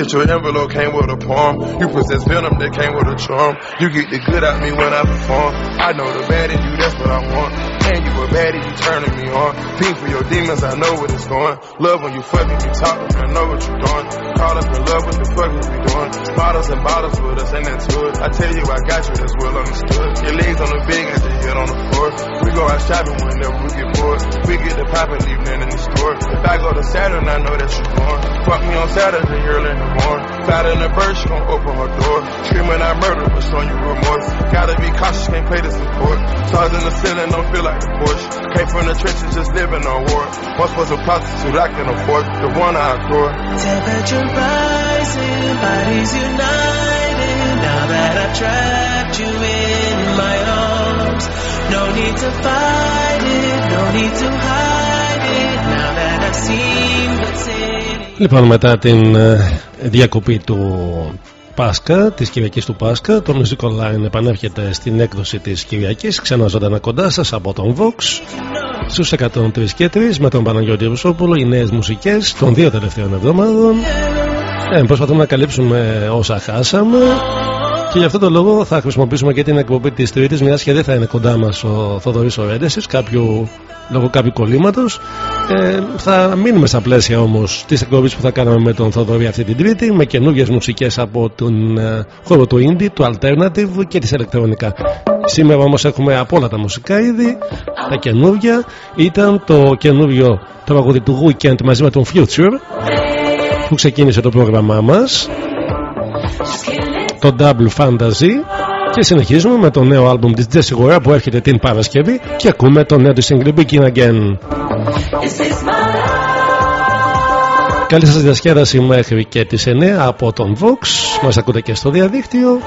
sent your envelope, came with a palm. You possess venom that came with a charm. You get the good out me when I perform. I know the bad in you, that's what I want. And you a baddie, you turning me on. Pink for your demons, I know what it's going. Love when you fucking me talking, I know what you're doing. Call up in love, what the fuck is we doing? Bottles and bottles with us, ain't that good. I tell you, I got you, that's well understood. Your legs on the bed, got your head on the floor. We go out shopping whenever we get bored. We get the pop and leave in the store. If I go to Saturn, I know that you're born. Fuck me on Saturday, early in the morning. Fat in the bird, she gon' open her door. Screaming I murder, but showing you remorse. Gotta be cautious, can't play the support. Stars in the ceiling, don't feel like the Porsche. Came from the trenches, just living on war. Once was a prostitute, I can afford the one I adore. Temperature rising, bodies united. Now that I've trapped you in my arms, no need to fight it, no need to hide it. Now that I've seen what's in it. Λοιπόν, μετά την ε, διακοπή του Πάσχα, της Κυριακής του Πάσχα, το Music Online επανέρχεται στην έκδοση της Κυριακής, ξανά ζωντανά κοντά σας από τον Vox στους 103 και 3 με τον Παναγιώτη Ρουσόπουλο, οι νέες μουσικές των δύο τελευταίων εβδομάδων. Ε, προσπαθούμε να καλύψουμε όσα χάσαμε. Και γι' αυτό το λόγο θα χρησιμοποιήσουμε και την εκπομπή της Τρίτης, μιας και δεν θα είναι κοντά μας ο Θοδωρής Ορέντεση, λόγω κάποιου κολλήματος. Ε, θα μείνουμε στα πλαίσια όμως της εκπομπής που θα κάναμε με τον Θοδωρή αυτή την Τρίτη, με καινούργιες μουσικές από τον ε, χώρο του indie, του alternative και της ηλεκτρονικά. Σήμερα όμως έχουμε από όλα τα μουσικά είδη, τα καινούργια. Ήταν το καινούριο τραγούδι του Weekend μαζί με τον Future που ξεκίνησε το πρόγραμμά μας το Double Fantasy και συνεχίζουμε με το νέο άλμπουμ της Jessie Gora που έρχεται την Παρασκευή και ακούμε το νέο της single Begin Again. Καλή σας διασκέδαση μέχρι και τις 9 από τον Vox. Μας ακούτε και στο διαδίκτυο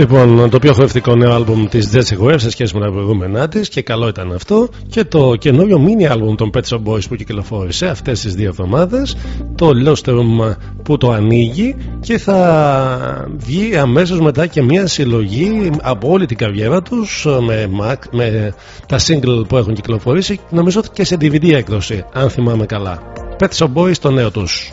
Λοιπόν, το πιο χορευτικό νέο άλμπουμ της Jesse Web σε σχέση με τα προηγούμενά της και καλό ήταν αυτό και το καινούριο mini άλμπουμ των Pet Shop Boys που κυκλοφόρησε αυτές τις δύο εβδομάδες το Lost Room που το ανοίγει και θα βγει αμέσως μετά και μια συλλογή από όλη την καριέρα τους με, Mac, με τα single που έχουν κυκλοφορήσει νομίζω και σε DVD έκδοση αν θυμάμαι καλά. Pet Shop Boys το νέο τους.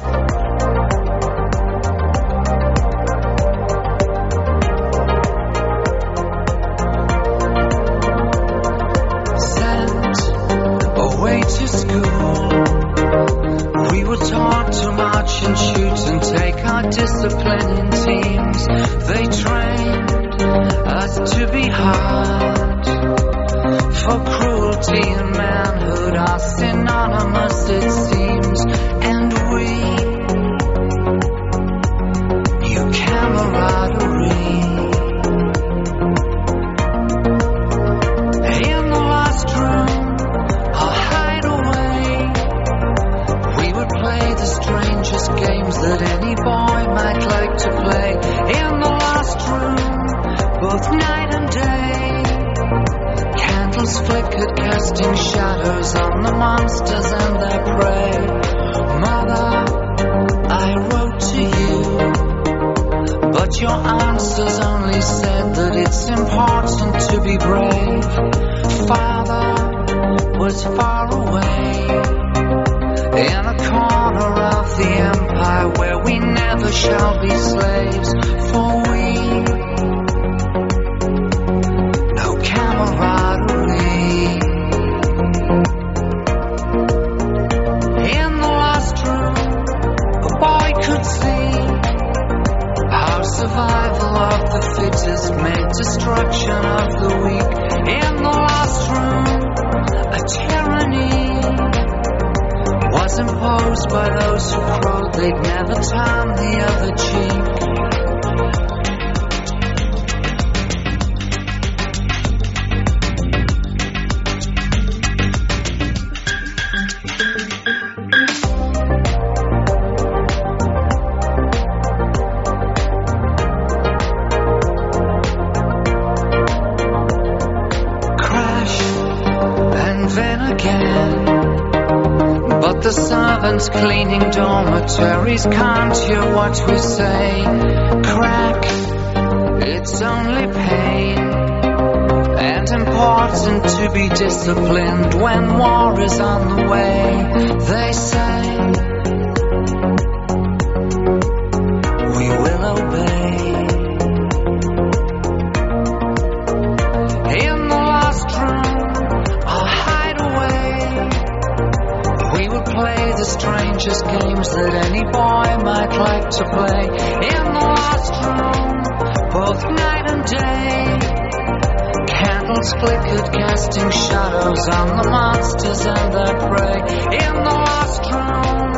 flickered, casting shadows on the monsters and their prey. In the last room,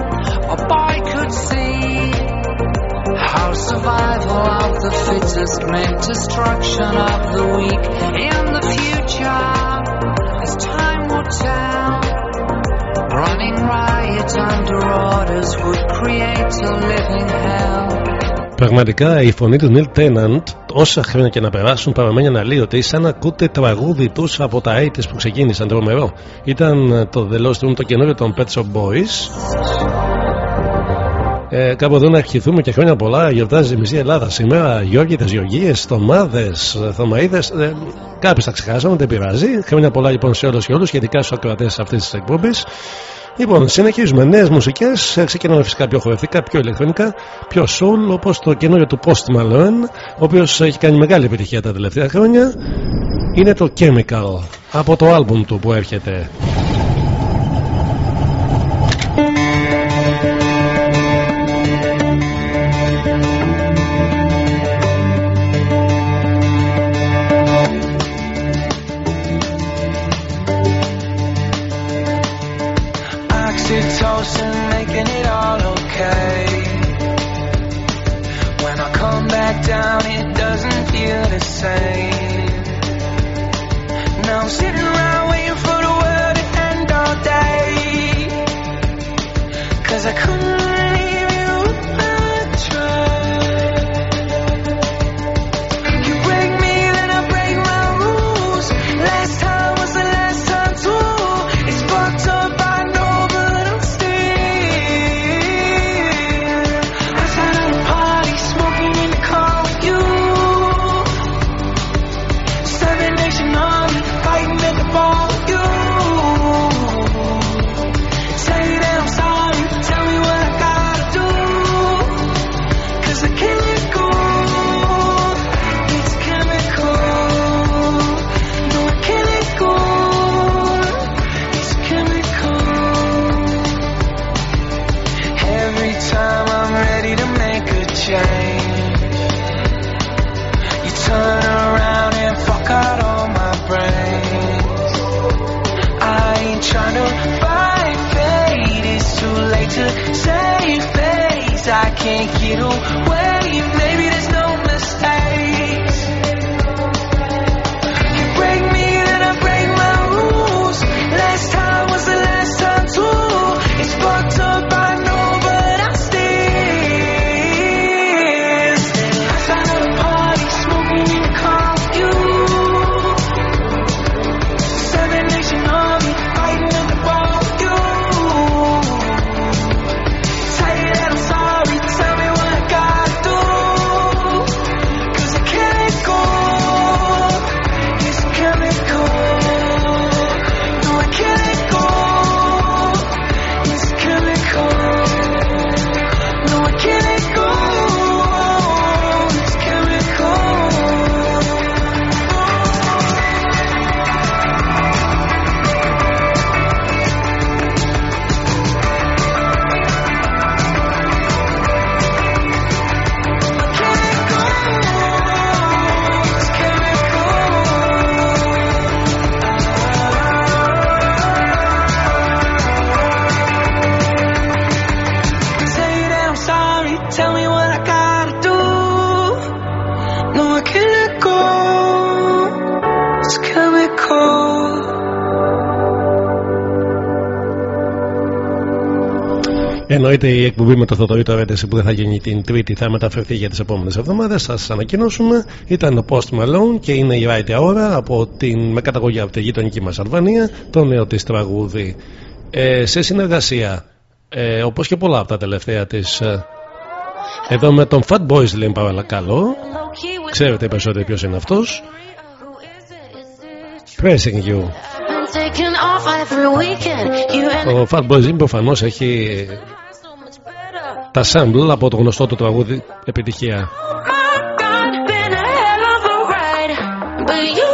a boy could see how survival of the fittest meant destruction of the weak. In the future, as time would tell, running riot under orders would create a living hell. Πραγματικά η φωνή του Νίλ Τέναντ όσα χρόνια και να περάσουν, παραμένει αναλύωτη, σαν να ακούτε τραγούδι τους από τα 80 που ξεκίνησαν. Τρομερό. Ήταν το The Lost Room, το καινούριο των Pet Shop Boys. Ε, κάπου εδώ να ευχηθούμε και χρόνια πολλά. Γιορτάζει η μισή Ελλάδα σήμερα. Γιώργητε, Γεωργίε, Θωμάδες, Θωμαίδες. Ε, Κάποιες τα ξεχάσαμε, δεν πειράζει. Χρόνια πολλά λοιπόν σε όλους και όλους, ειδικά στους ακροατές αυτής της εκπομπής. Λοιπόν, συνεχίζουμε. Νέες μουσικές. Ξεκινάμε φυσικά πιο χορευτικά, πιο ηλεκτρονικά, πιο soul, όπως το καινούριο του Post Malone, ο οποίος έχει κάνει μεγάλη επιτυχία τα τελευταία χρόνια. Είναι το Chemical από το album του που έρχεται. Oxytocin making it all okay. When I come back down, it doesn't feel the same. Now I'm sitting around waiting for the world to end all day. Cause I couldn't make it okay. Εννοείται η εκπομπή με το Θοδωρή το Ρέντεση που δεν θα γίνει την Τρίτη θα μεταφερθεί για τις επόμενες εβδομάδες. Θα σας ανακοινώσουμε. Ήταν ο Post Malone και είναι η Right ώρα από την, με καταγωγή από τη γειτονική μας Αλβανία, το νέο της τραγούδι. Ε, σε συνεργασία, ε, όπως και πολλά από τα τελευταία της. εδώ με τον Fat Boys λέει παρακαλώ. Ξέρετε περισσότερο ποιος είναι αυτός. Pressing you. Taking off every weekend. You and Ο Fat Boys προφανώς έχει so much better. Τα sample από το γνωστό του τραγούδι επιτυχία. My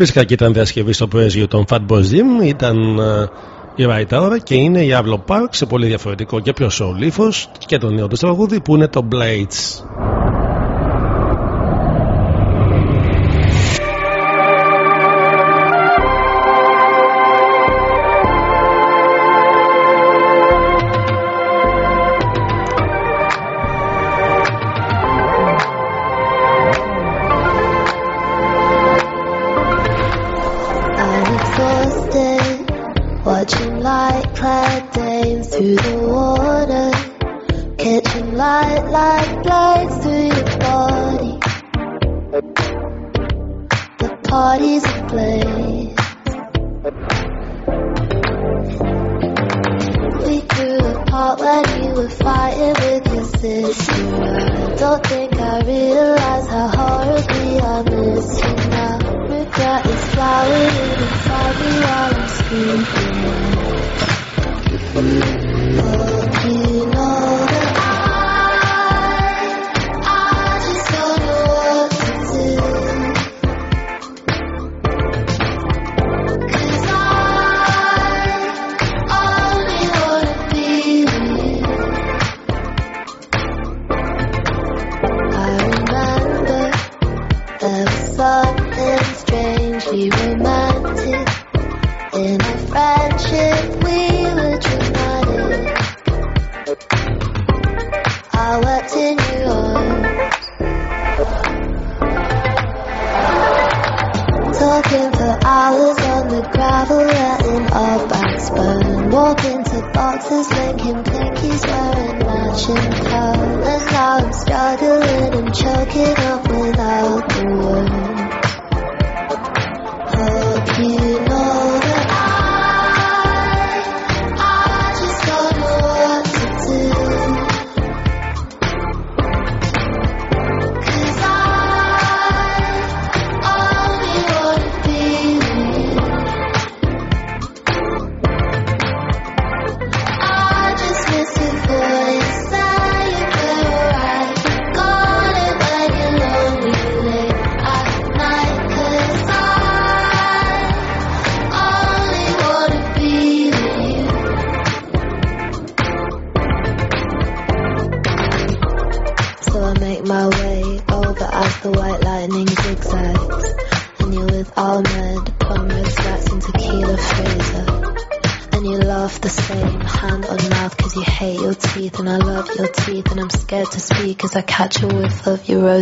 Φυσικά και ήταν διασκευή στο πρέσβιο των Fatboy Slim, ήταν ε, η Right Hour και είναι η Avlo Park σε πολύ διαφορετικό και πιο soul και τον νέο τους τραγούδι που είναι το Blades.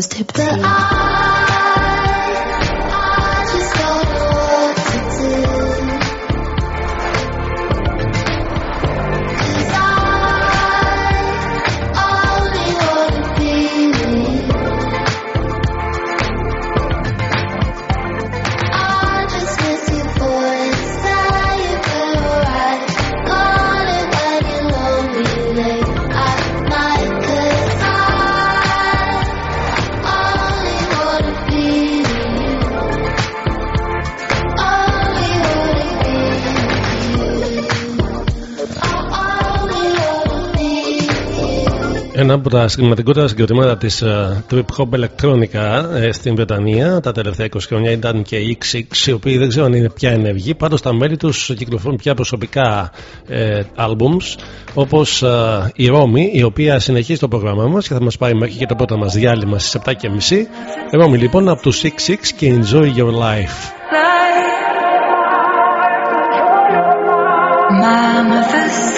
proposed Ένα από τα σημαντικότερα συγκροτήματα της uh, trip hop Electronica ε, στην Βρετανία τα τελευταία 20 χρόνια ήταν και οι XX, οι οποίοι δεν ξέρω αν είναι πια ενεργοί. Πάντως τα μέλη τους κυκλοφορούν πια προσωπικά ε, albums, όπως uh, η Ρώμη, η οποία συνεχίζει το πρόγραμμά μας και θα μας πάει μέχρι και το πρώτο μας διάλειμμα στις 7.30. Ρώμη λοιπόν από τους XX και Enjoy Your Life. My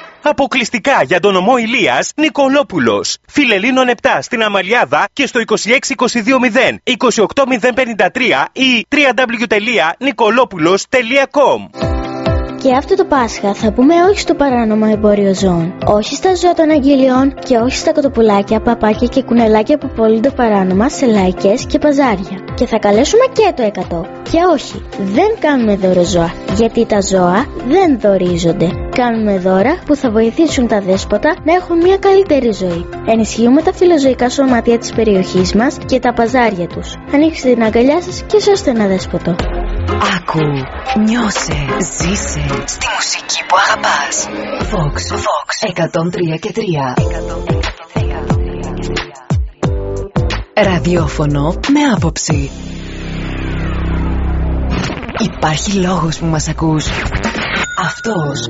Αποκλειστικά για τον ομό Ηλίας Νικολόπουλος. Φιλελίνων 7 στην Αμαλιάδα και στο 26220 28053 ή www.nicolopoulos.com Και αυτό το Πάσχα θα πούμε όχι στο παράνομο εμπόριο ζώων, όχι στα ζώα των αγγελιών και όχι στα κοτοπουλάκια, παπάκια και κουνελάκια που πωλούνται παράνομα σε λαϊκές και παζάρια. Και θα καλέσουμε και το 100. Και όχι, δεν κάνουμε δώρο ζώα, γιατί τα ζώα δεν δωρίζονται. Κάνουμε δώρα που θα βοηθήσουν τα δέσποτα να έχουν μια καλύτερη ζωή. Ενισχύουμε τα φιλοζωικά σωματεία της περιοχής μας και τα παζάρια τους. Ανοίξτε την αγκαλιά σας και σώστε ένα δέσποτο. Άκου, νιώσε, ζήσε Στη μουσική που αγαπάς. Fox, Fox. 103 και 3 Ραδιόφωνο με άποψη. Υπάρχει λόγος που μας ακούς. Αυτός.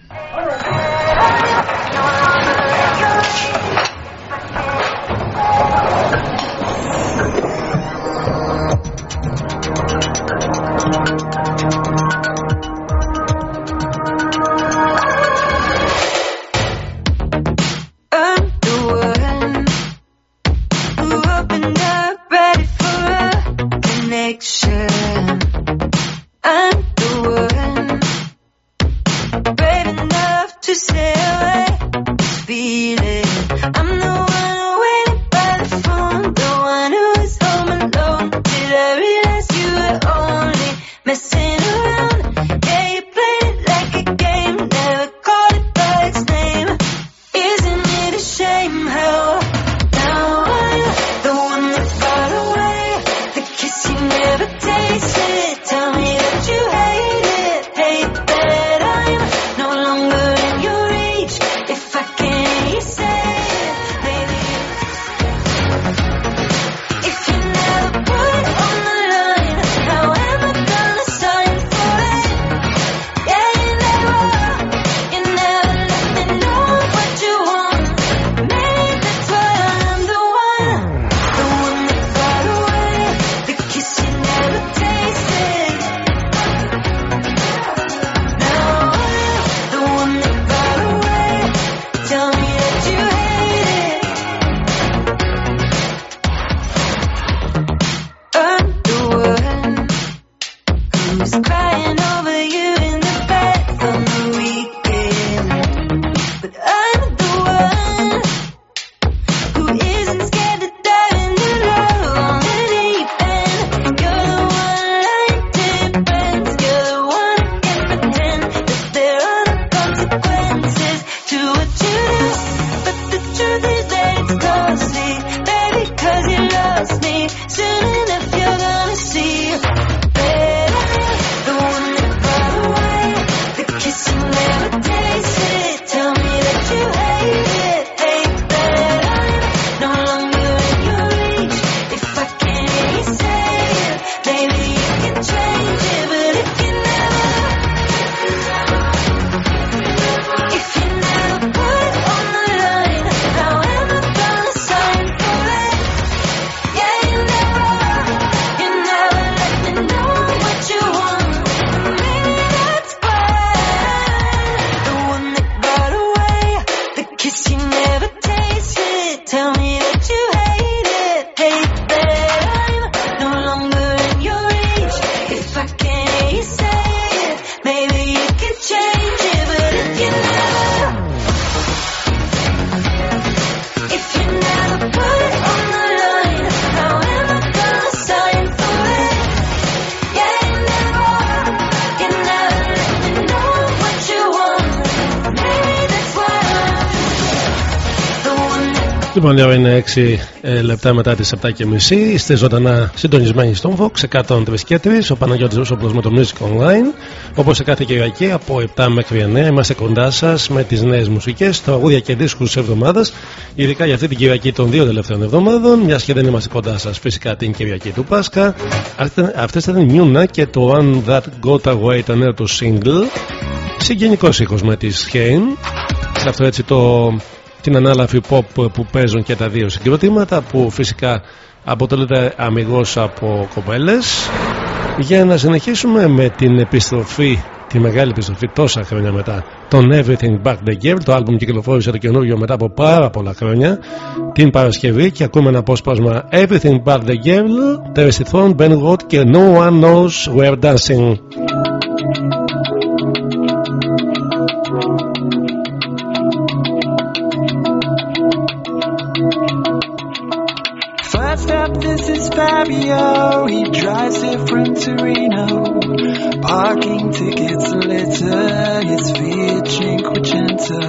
Η ώρα είναι 6 ε, λεπτά μετά τις 7 και μισή. Είστε ζωντανά συντονισμένοι στον Vox 103 και 3. Ο Παναγιώτης Ρούσοπλος με το Music Online. Όπως σε κάθε Κυριακή από 7 μέχρι 9 είμαστε κοντά σας με τις νέες μουσικές, τραγούδια και δίσκους της εβδομάδας. Ειδικά για αυτή την Κυριακή των δύο τελευταίων εβδομάδων. Μιας και δεν είμαστε κοντά σας φυσικά την Κυριακή του Πάσχα. Αυτές ήταν η Νιούνα και το One That Got Away, το νέο του single. Συγγενικός ήχος με τη Σχέιν. Σε αυτό έτσι το την ανάλαφη pop που παίζουν και τα δύο συγκροτήματα που φυσικά αποτελείται αμυγός από κοπέλες. Για να συνεχίσουμε με την επιστροφή τη μεγάλη επιστροφή τόσα χρόνια μετά τον Everything Back the Girl το άλμπουμ κυκλοφόρησε το καινούργιο μετά από πάρα πολλά χρόνια την Παρασκευή και ακούμε ένα απόσπασμα Everything Back the Girl Terry Thorn, Ben Watt και No One Knows We're Dancing This is Fabio. He drives here from Torino. Parking tickets litter his Fiat Cinquecento.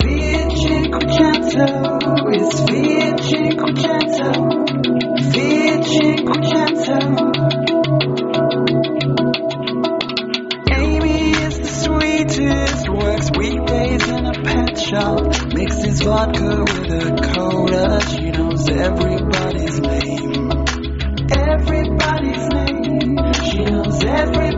Fiat Cinquecento. His Fiat Cinquecento. Fiat Cinquecento. Amy is the sweetest, works weekdays in a pet shop, mixes vodka with a cola. Knows everybody's name. Everybody's name. She knows everybody's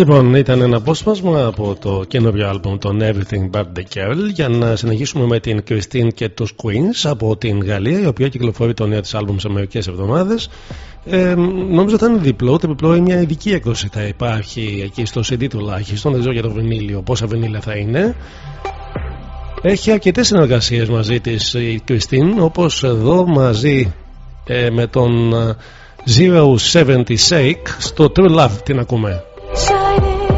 Λοιπόν, ήταν ένα απόσπασμα από το καινούριο άλμπομ των Everything But The Girl. Για να συνεχίσουμε με την Christine και τους Queens από την Γαλλία η οποία κυκλοφορεί το νέο της άλμπομ σε μερικές εβδομάδες. Ε, νομίζω θα είναι διπλό, το διπλό είναι μια ειδική έκδοση θα υπάρχει εκεί στο CD τουλάχιστον. Δεν ξέρω για το βινίλιο πόσα βινίλια θα είναι. Έχει αρκετές συνεργασίες μαζί της η Κριστίν όπως εδώ μαζί ε, με τον ε, Zero Seventy Shake στο True Love. Την ακούμε; fighting.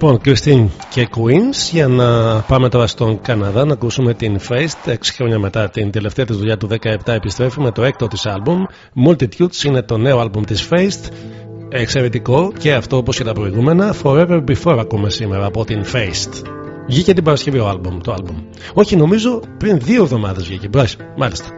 Λοιπόν, Κριστίν και Queens, για να πάμε τώρα στον Καναδά να ακούσουμε την Faced. 6 χρόνια μετά την τελευταία της δουλειά του 17 επιστρέφουμε το έκτο της άλμπουμ. Multitudes είναι το νέο άλμπουμ της Faced. Εξαιρετικό και αυτό όπως και τα προηγούμενα. Forever Before ακούμε σήμερα από την Faced. Βγήκε την Παρασκευή ο άλμπουμ, το άλμπουμ. Όχι, νομίζω πριν δύο εβδομάδες βγήκε. Μάλιστα.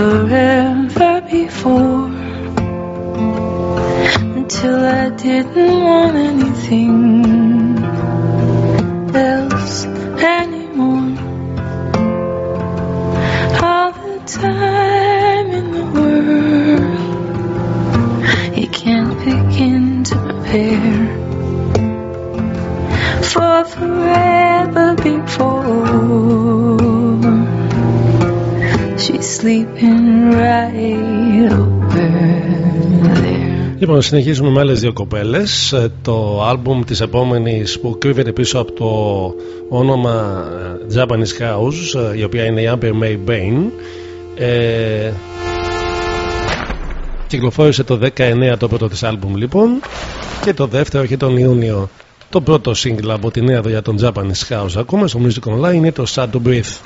forever before. Until I didn't want anything. Λοιπόν, συνεχίζουμε με άλλες δύο κοπέλες. Ε, το άλμπουμ της επόμενης που κρύβεται πίσω από το όνομα ε, Japanese House, ε, η οποία είναι η Amber May Bain. Ε, κυκλοφόρησε το 19 το πρώτο της άλμπουμ λοιπόν και το δεύτερο έχει τον Ιούνιο. Το πρώτο σύγκλα από τη νέα δουλειά των Japanese House ακόμα στο Music Online είναι το Sad to Breathe.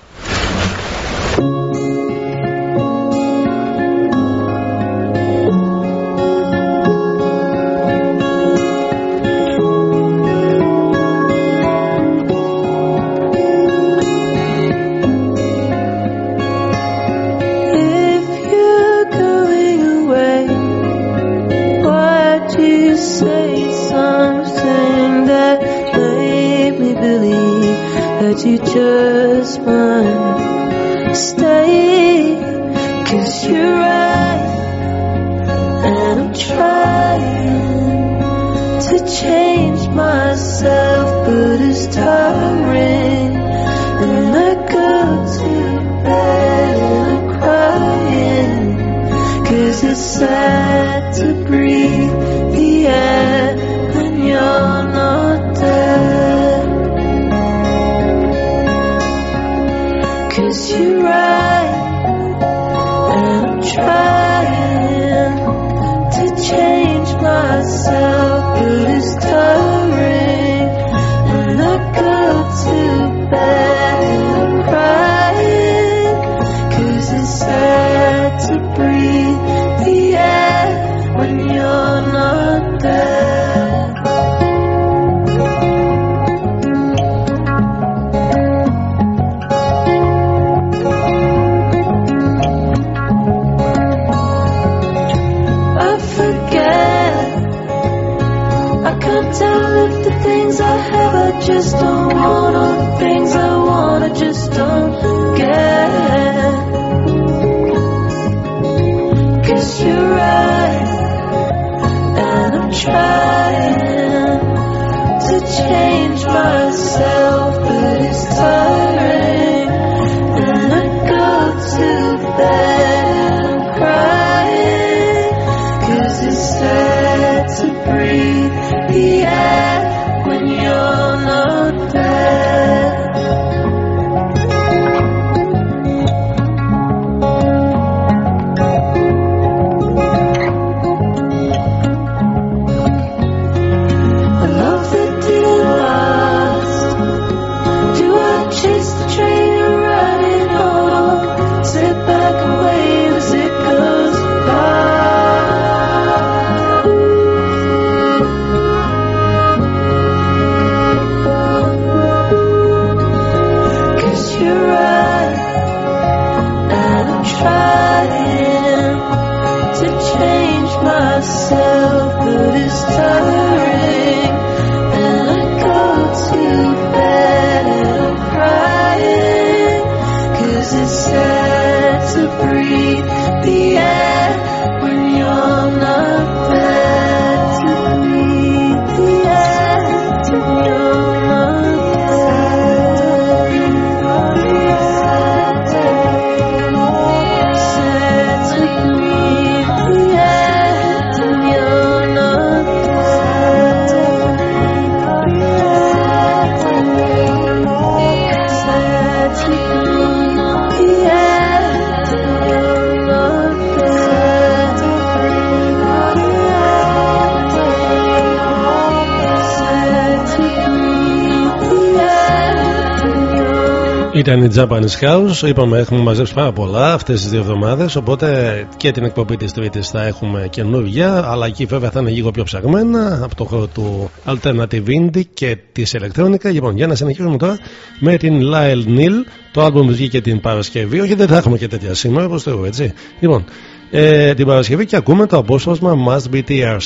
Ήταν η Japanese House. Είπαμε έχουμε μαζέψει πάρα πολλά αυτές τις δύο εβδομάδες. Οπότε και την εκπομπή της Τρίτης θα έχουμε καινούργια. Αλλά εκεί βέβαια θα είναι λίγο πιο ψαγμένα από το χώρο του Alternative Indie και της ηλεκτρόνικα. Λοιπόν, για να συνεχίσουμε τώρα με την Lyle Neal. Το album βγήκε την Παρασκευή. Όχι, δεν θα έχουμε και τέτοια σήμερα, όπως το έτσι. Λοιπόν, ε, την Παρασκευή και ακούμε το απόσπασμα Must Be Tears.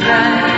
sky.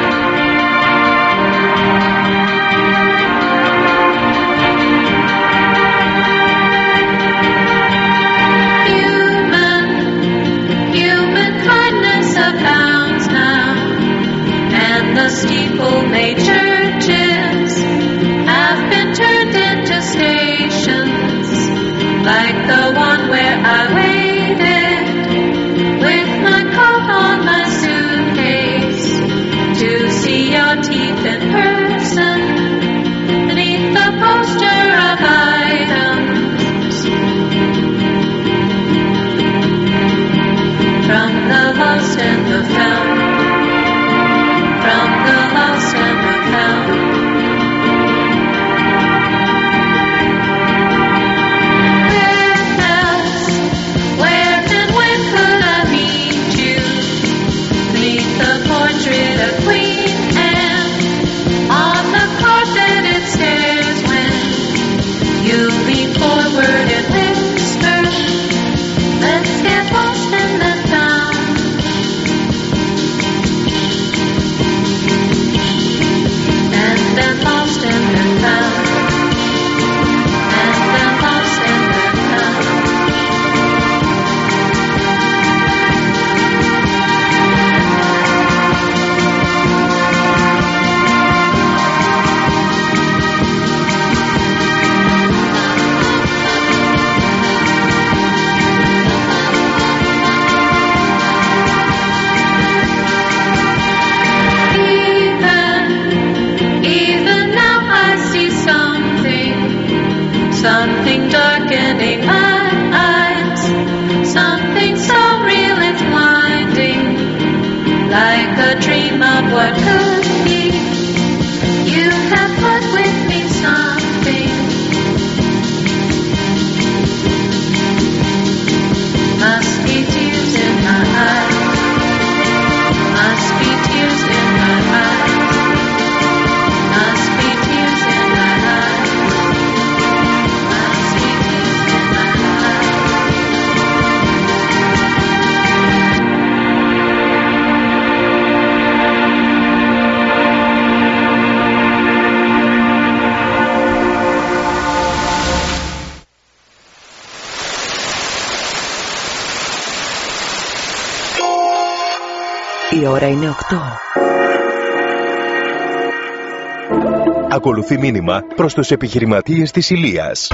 Ακολουθεί μήνυμα προς τους επιχειρηματίες της Ηλίας.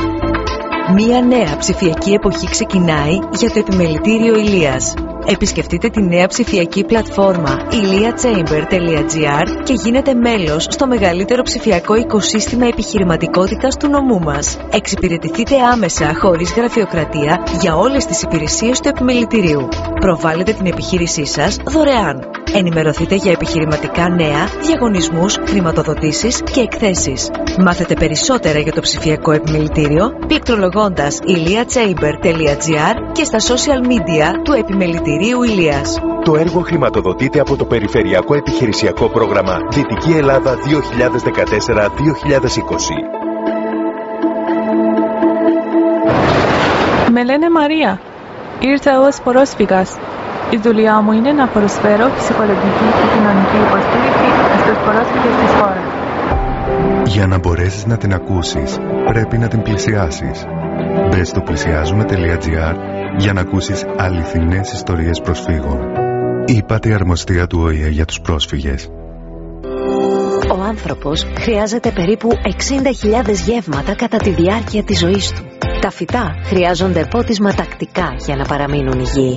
Μία νέα ψηφιακή εποχή ξεκινάει για το επιμελητήριο Ηλίας. Επισκεφτείτε τη νέα ψηφιακή πλατφόρμα iliachamber.gr και γίνετε μέλος στο μεγαλύτερο ψηφιακό οικοσύστημα επιχειρηματικότητας του νομού μας. Εξυπηρετηθείτε άμεσα χωρίς γραφειοκρατία για όλες τις υπηρεσίες του επιμελητηρίου. Προβάλλετε την επιχείρησή σας δωρεάν. Ενημερωθείτε για επιχειρηματικά νέα, διαγωνισμούς, χρηματοδοτήσεις και εκθέσεις. Μάθετε περισσότερα για το ψηφιακό επιμελητήριο πληκτρολογώντας iliachamber.gr και στα social media του Επιμελητηρίου Ηλίας. Το έργο χρηματοδοτείται από το Περιφερειακό Επιχειρησιακό Πρόγραμμα Δυτική Ελλάδα 2014-2020. Με λένε Μαρία. Ήρθα ως πρόσφυγας. Η δουλειά μου είναι να προσφέρω ψυχολογική και κοινωνική υποστήριξη στους πρόσφυγες της χώρας. Για να μπορέσεις να την ακούσεις, πρέπει να την πλησιάσεις. Μπες στο πλησιάζουμε.gr για να ακούσεις αληθινές ιστορίες προσφύγων. Είπατε η αρμοστία του ΟΗΕ για τους πρόσφυγες. Ο άνθρωπος χρειάζεται περίπου 60.000 γεύματα κατά τη διάρκεια της ζωής του. Τα φυτά χρειάζονται πότισμα τακτικά για να παραμείνουν υγιεί.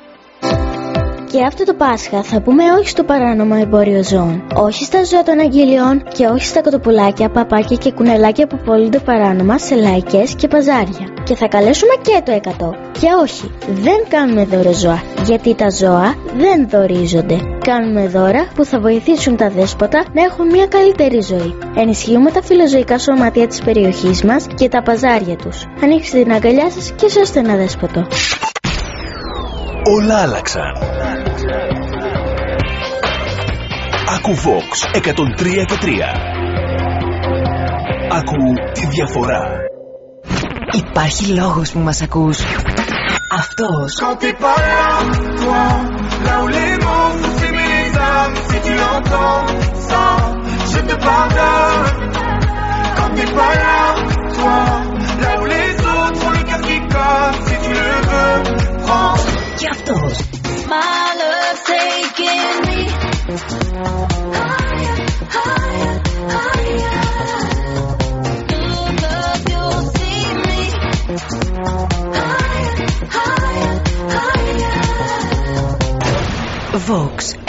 Και αυτό το Πάσχα θα πούμε όχι στο παράνομο εμπόριο ζώων, όχι στα ζώα των αγγελιών και όχι στα κοτοπουλάκια, παπάκια και κουνελάκια που πωλούνται παράνομα σε λαϊκές και παζάρια. Και θα καλέσουμε και το 100. Και όχι, δεν κάνουμε δώρο ζώα, γιατί τα ζώα δεν δωρίζονται. Κάνουμε δώρα που θα βοηθήσουν τα δέσποτα να έχουν μια καλύτερη ζωή. Ενισχύουμε τα φιλοζωικά σωματεία της περιοχής μας και τα παζάρια τους. Ανοίξτε την αγκαλιά σας και σώστε ένα δέσποτο. Όλα άλλαξαν. Άκου Vox 103 και 3. Άκου τη διαφορά. Υπάρχει λόγος που μας ακούς. Αυτός. Quand t'es pas là, toi, là où les mots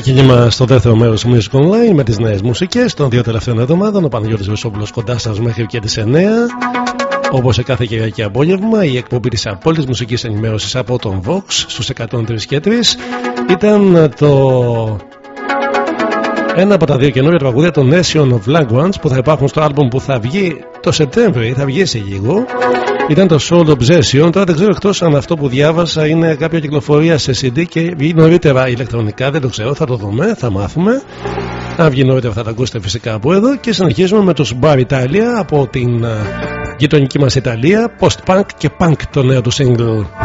Ξεκίνημα στο δεύτερο μέρος του Music Online με τις νέες μουσικές των δύο τελευταίων εβδομάδων. Ο Παναγιώτης Βεσόπουλο κοντά σας μέχρι και τις 9. Όπως σε κάθε Κυριακή απόγευμα, η εκπομπή της απόλυτης μουσικής ενημέρωσης από τον Vox στους 103 και 3 ήταν το. Ένα από τα δύο καινούργια τραγούδια των Nation of Language που θα υπάρχουν στο album που θα βγει το Σεπτέμβριο, θα βγει σε λίγο. Ήταν το Soul Obsession. Τώρα δεν ξέρω εκτός αν αυτό που διάβασα είναι κάποια κυκλοφορία σε CD και βγει νωρίτερα ηλεκτρονικά. Δεν το ξέρω, θα το δούμε, θα μάθουμε. Αν βγει νωρίτερα θα τα ακούσετε φυσικά από εδώ. Και συνεχίζουμε με τους Bar Italia από την uh, γειτονική μας Ιταλία. Post-punk και punk το νέο του single.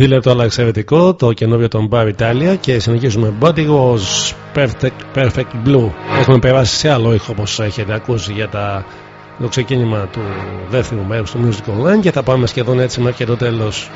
Δίλεπτο αλλά εξαιρετικό το καινούριο των Bar Italia και συνεχίζουμε Body was perfect, perfect Blue. Έχουμε περάσει σε άλλο ήχο όπως έχετε ακούσει για τα, το ξεκίνημα του δεύτερου μέρους του Music Online και θα πάμε σχεδόν έτσι μέχρι και το τέλος.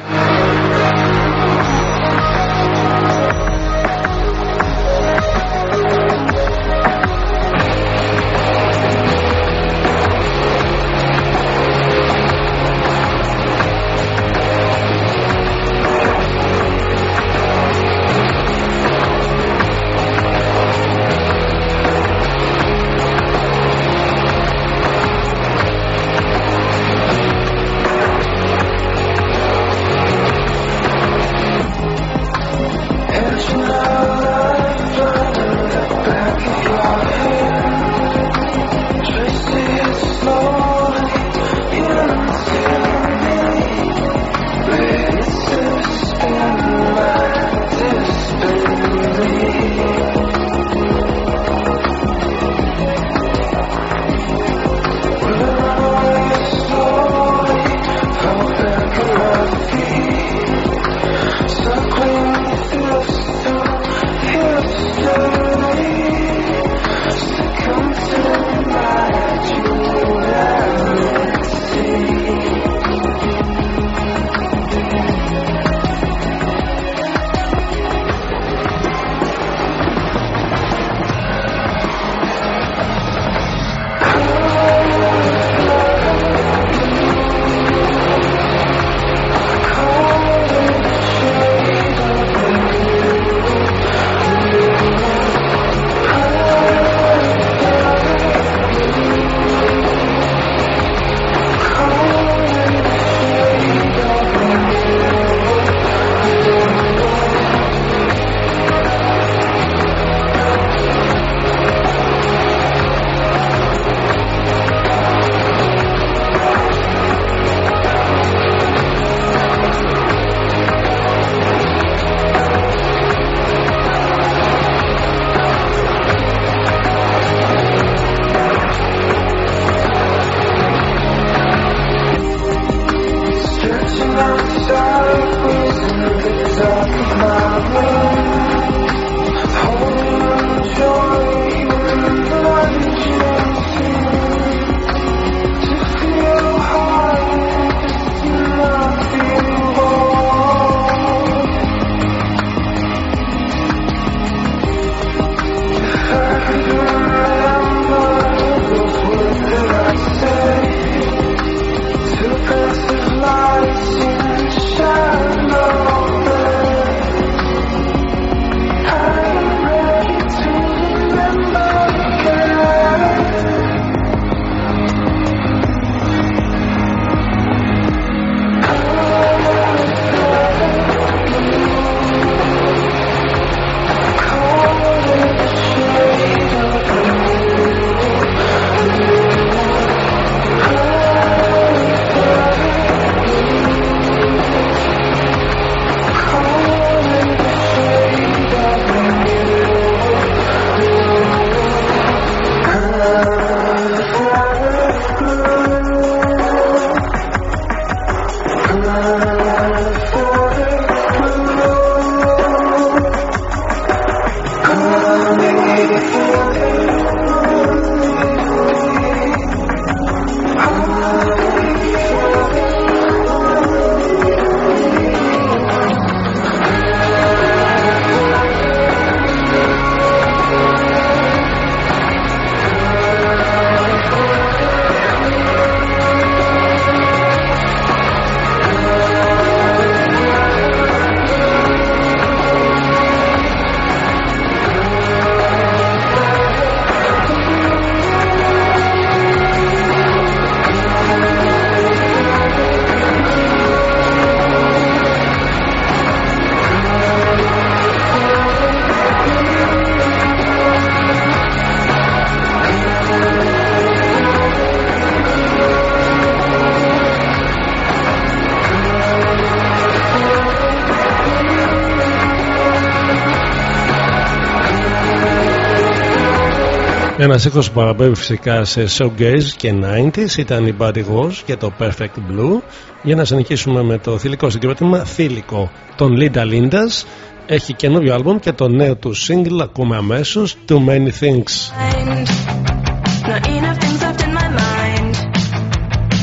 Ένας ήχος που παραπέμπει φυσικά σε showgaze και 90s ήταν η Buddy Wars και το Perfect Blue. Για να συνεχίσουμε με το θηλυκό συγκρότημα, θηλυκό των Linda Lindas. Έχει καινούριο άλμπομ και το νέο του single ακούμε αμέσως Too Many Things.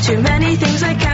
Too many things I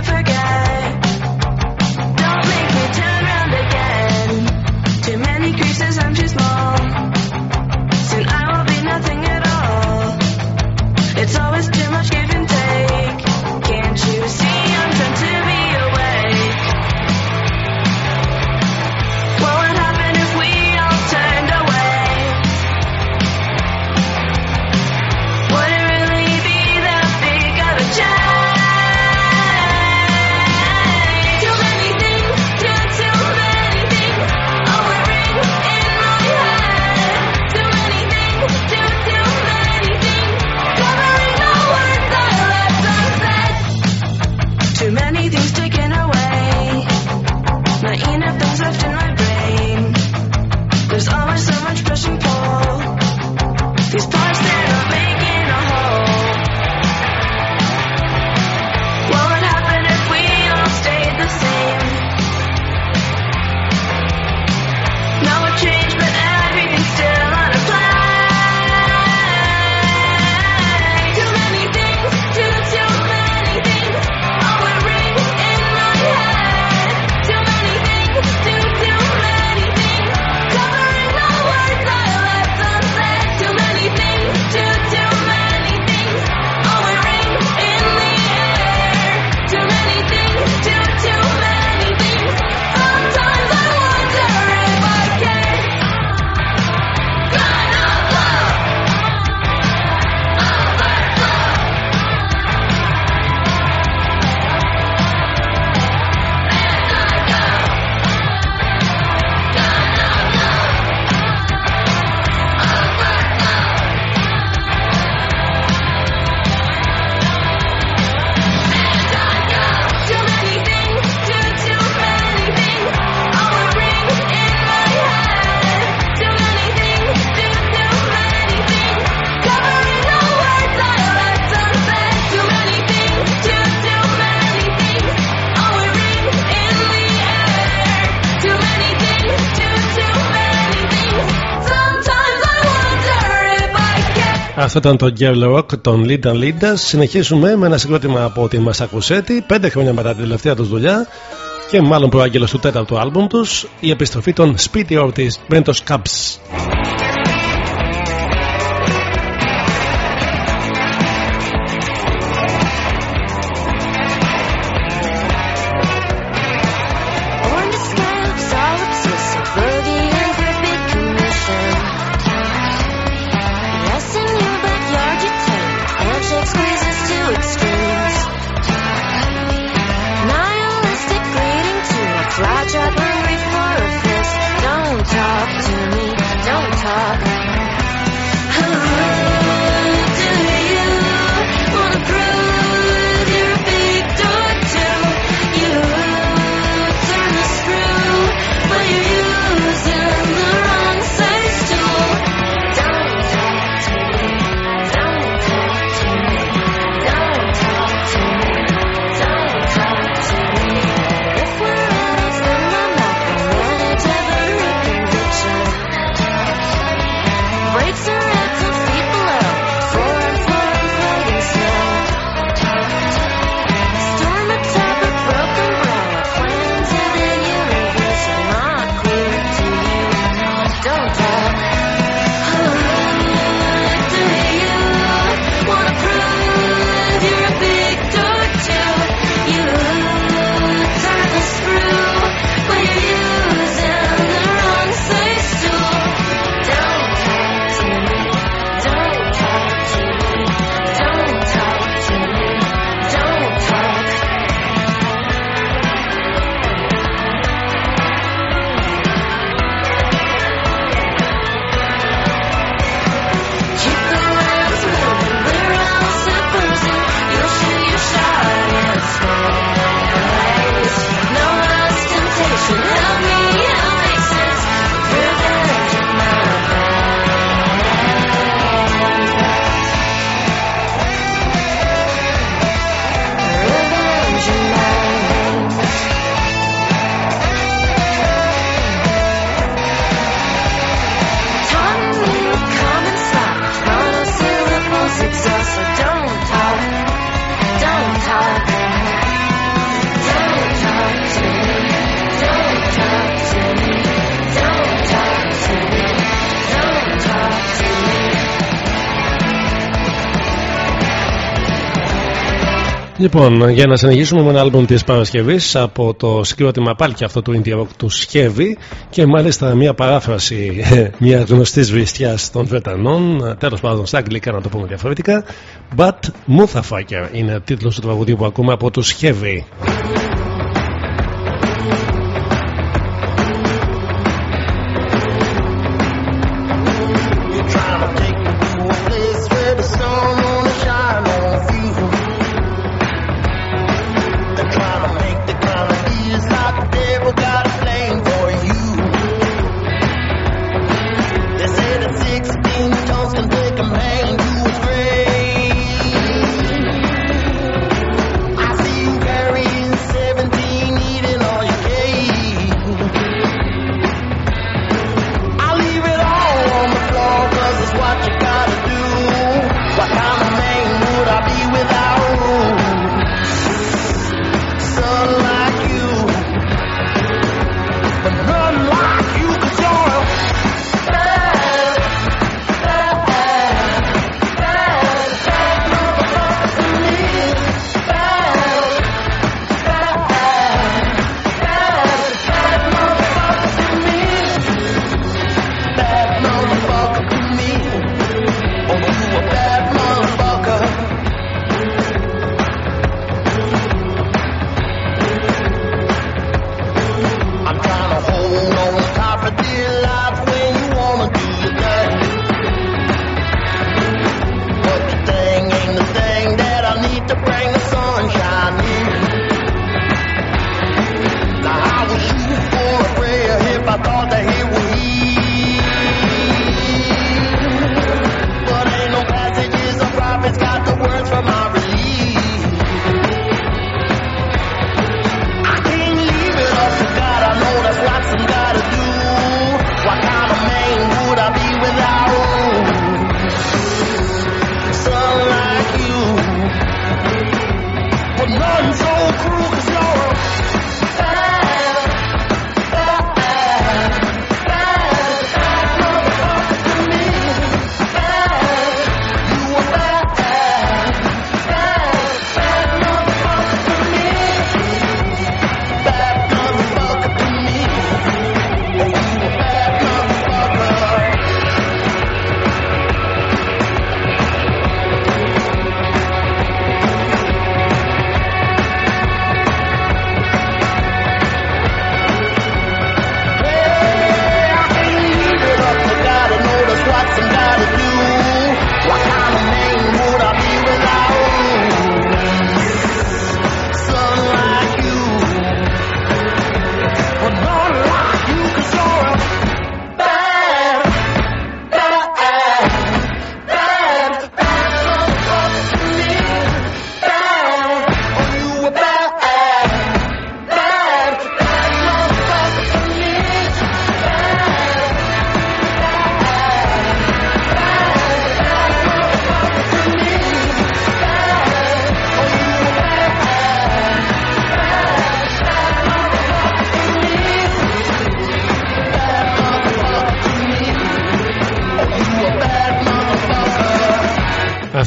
Αυτό ήταν το Girl Rock των Linda Linda. Συνεχίζουμε με ένα συγκρότημα από τη Μασακουσέτη, πέντε χρόνια μετά την τελευταία τους δουλειά και μάλλον προάγγελος του τέταρτου άλμπουμ τους, η επιστροφή των Speedy Ortiz Bento Cubs. Λοιπόν, για να συνεχίσουμε με ένα άλμπομ της Παρασκευής από το συγκρότημα πάλι και αυτό του indie rock του Σκεύη και μάλιστα μια παράφραση μια γνωστής βριστιάς των Βρετανών τέλος πάντων στα αγγλικά να το πούμε διαφορετικά But Motherfucker είναι ο τίτλος του τραγουδίου που ακούμε από το Σκεύη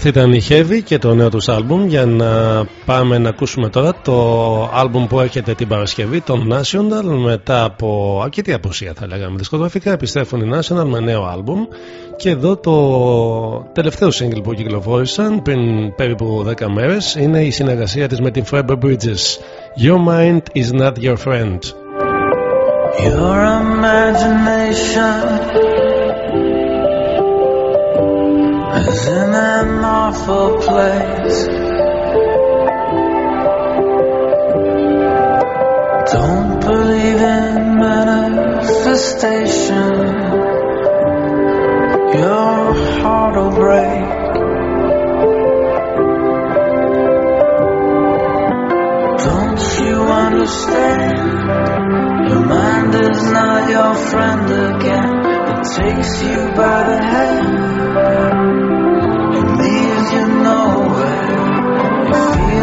Αυτή ήταν η Heavy και το νέο τους άλμπουμ. Για να πάμε να ακούσουμε τώρα το άλμπουμ που έρχεται την Παρασκευή, το National μετά από αρκετή αποσία θα λέγαμε δισκογραφικά επιστρέφουν οι National με νέο άλμπουμ. Και εδώ το τελευταίο single που κυκλοφόρησαν πριν περίπου 10 μέρες είναι η συνεργασία της με την Faber Bridges. Your mind is not your friend. Your imagination is in an place. Don't believe in manifestation. Your heart will break. Don't you understand? Your mind is not your friend again. It takes you by the hand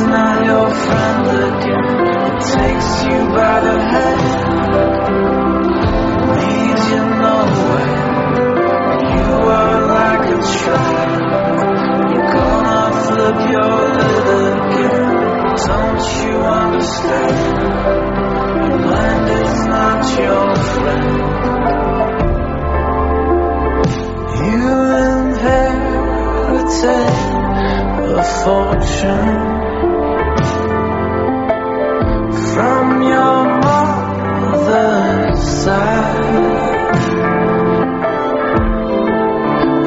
Is not your friend. It takes you by the hand, leads you nowhere. You are like a trap. You're gonna flip your lid again. Don't you understand? Your is not your friend. You inherited a fortune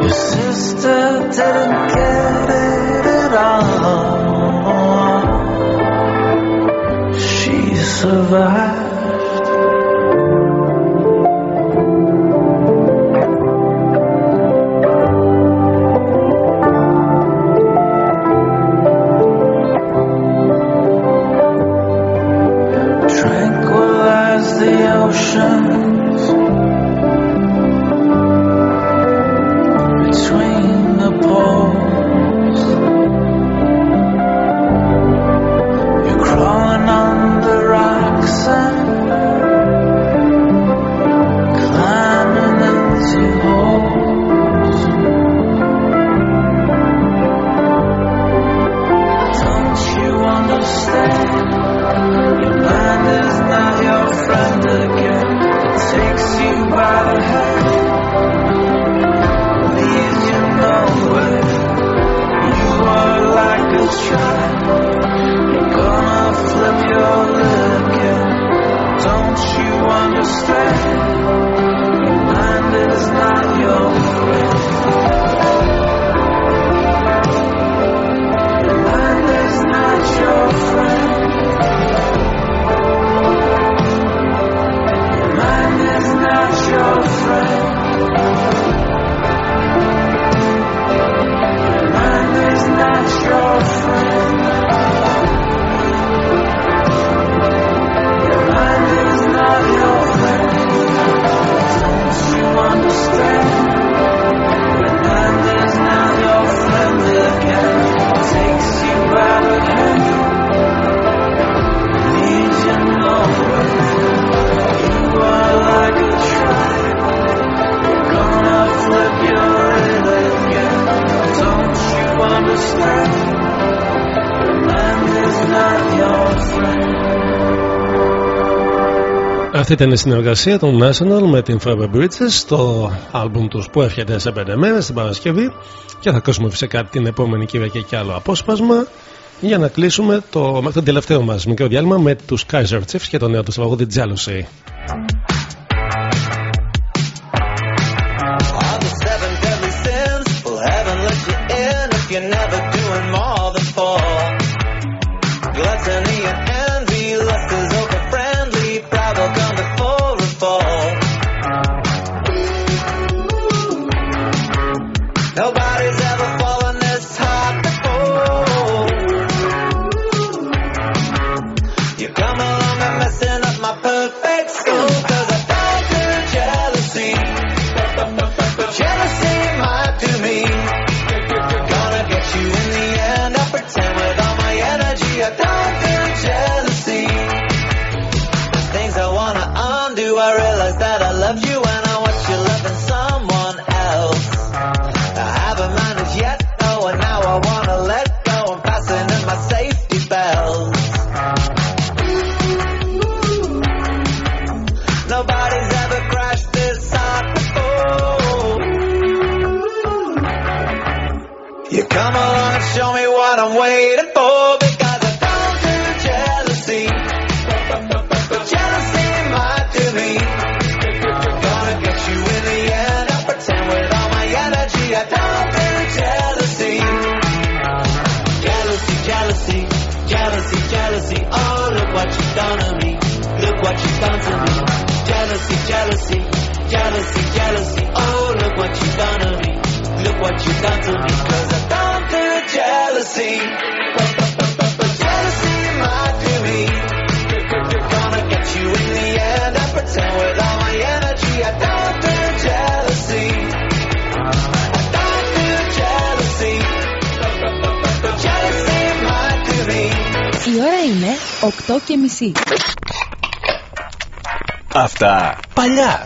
Your sister didn't get it at all. She survived. Αυτή ήταν η συνεργασία των National με την Forever Bridges στο άλμπουμ τους που έρχεται σε 5 μέρες την Παρασκευή και θα ακούσουμε φυσικά την επόμενη Κυριακή και άλλο απόσπασμα για να κλείσουμε το, με το τελευταίο μας μικρό διάλειμμα με τους Kaiser Chiefs και το νέο τους τραγούδι Jealousy. what you done to me. Look what you done to me. Cause I've gone through jealousy. Jealousy in my theory. Get you in the end. I pretend with all my energy. I've gone jealousy. I've gone jealousy. Jealousy my theory. Η ώρα είναι 8 και μισή. Αυτά παλιά.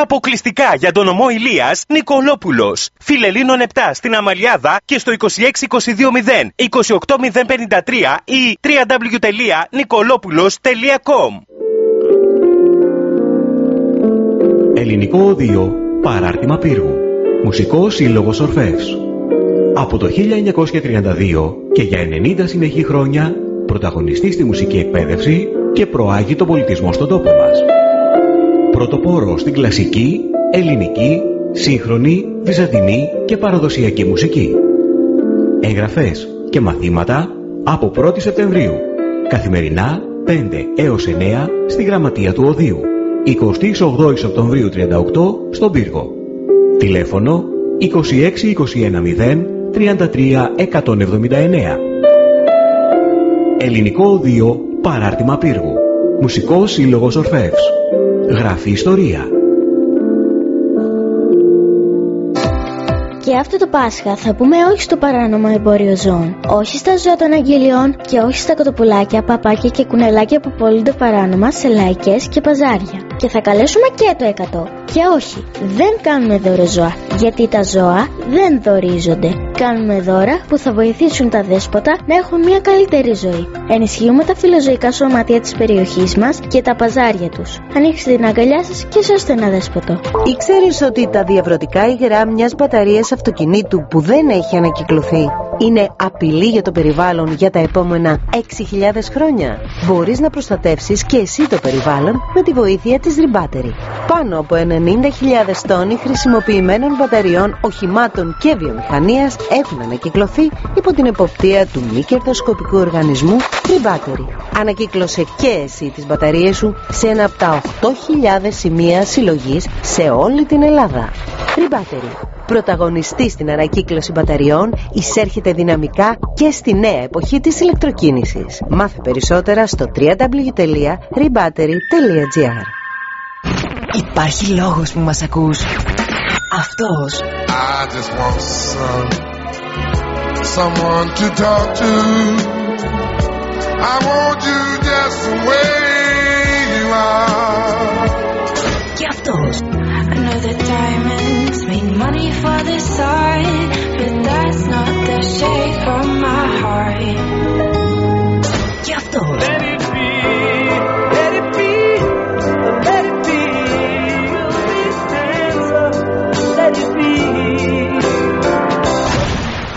Αποκλειστικά για τον ομό Ηλίας Νικολόπουλος. Φιλελίνων 7 στην Αμαλιάδα και στο 26220 28053 ή www.nicolopoulos.com Ελληνικό Οδείο Παράρτημα Πύργου Μουσικό Σύλλογο Ορφεύς Από το 1932 και για 90 συνεχή χρόνια πρωταγωνιστή στη μουσική εκπαίδευση και προάγει τον πολιτισμό στον τόπο μας. Πρωτοπόρο στην κλασική, ελληνική, σύγχρονη, βυζαντινή και παραδοσιακή μουσική. Εγγραφές και μαθήματα από 1η Σεπτεμβρίου. Καθημερινά 5 έως 9 στη Γραμματεία του Οδείου. 28 Οκτωβρίου 38 στον Πύργο. Τηλέφωνο 26210 33 179. Ελληνικό Οδείο Παράρτημα Πύργου. Μουσικός Σύλλογος Ορφεύς. Γράφει ιστορία. Και αυτό το Πάσχα θα πούμε όχι στο παράνομο εμπόριο ζώων, όχι στα ζώα των αγγελιών και όχι στα κοτοπουλάκια, παπάκια και κουνελάκια που πωλούνται παράνομα σε λαϊκές και παζάρια. Και θα καλέσουμε και το 100. Και όχι, δεν κάνουμε δώρο ζώα, γιατί τα ζώα δεν δωρίζονται. Κάνουμε δώρα που θα βοηθήσουν τα δέσποτα να έχουν μια καλύτερη ζωή. Ενισχύουμε τα φιλοζωικά σωματεία της περιοχής μας και τα παζάρια τους. Ανοίξτε την αγκαλιά σας και σώστε ένα δέσποτο. Ήξερες ότι τα διαβρωτικά υγρά μιας μπαταρίας αυτοκινήτου που δεν έχει ανακυκλωθεί είναι απειλή για το περιβάλλον για τα επόμενα 6.000 χρόνια; Μπορείς να προστατεύσεις και εσύ το περιβάλλον με τη βοήθεια της Rebattery. Πάνω από 90.000 τόνοι χρησιμοποιημένων μπαταριών οχημάτων και βιομηχανίας έχουν ανακυκλωθεί υπό την εποπτεία του μη κερδοσκοπικού οργανισμού Rebattery. Ανακύκλωσε και εσύ τις μπαταρίες σου σε ένα από τα 8.000 σημεία συλλογής σε όλη την Ελλάδα. Rebattery. Πρωταγωνιστή στην ανακύκλωση μπαταριών, εισέρχεται δυναμικά και στη νέα εποχή της ηλεκτροκίνησης. Μάθε περισσότερα στο www.rebattery.gr Υπάρχει λόγος που μας ακούς. Αυτός. I just want some, someone to talk to. I want you just the way you are. Και αυτός. I know that diamonds mean money for the side, but that's not the shape from my heart. Και αυτός.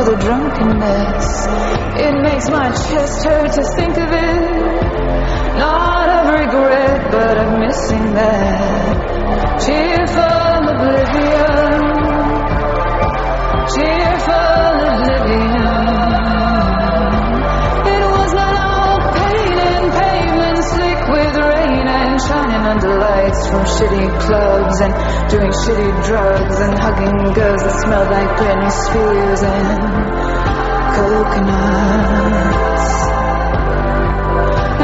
For the drunkenness. It makes my chest hurt to think of it. Not of regret, but of missing that cheerful oblivion. Under lights from shitty clubs and doing shitty drugs and hugging girls that smell like Britney Spears and coconuts.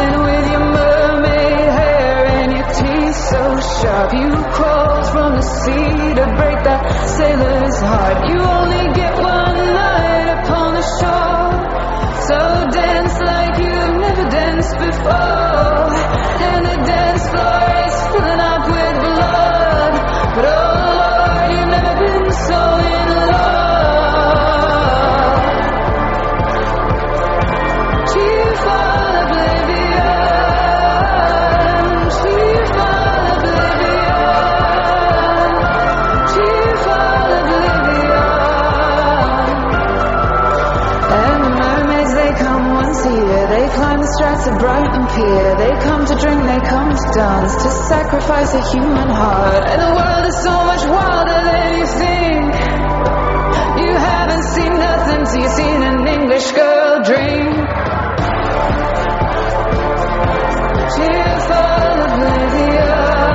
And with your mermaid hair and your teeth so sharp, you crawled from the sea to break that sailor's heart. You only get And the dance floor of Brighton Pier. They come to drink, they come to dance, to sacrifice a human heart. And the world is so much wilder than you think. You haven't seen nothing till you've seen an English girl drink. Cheerful oblivion,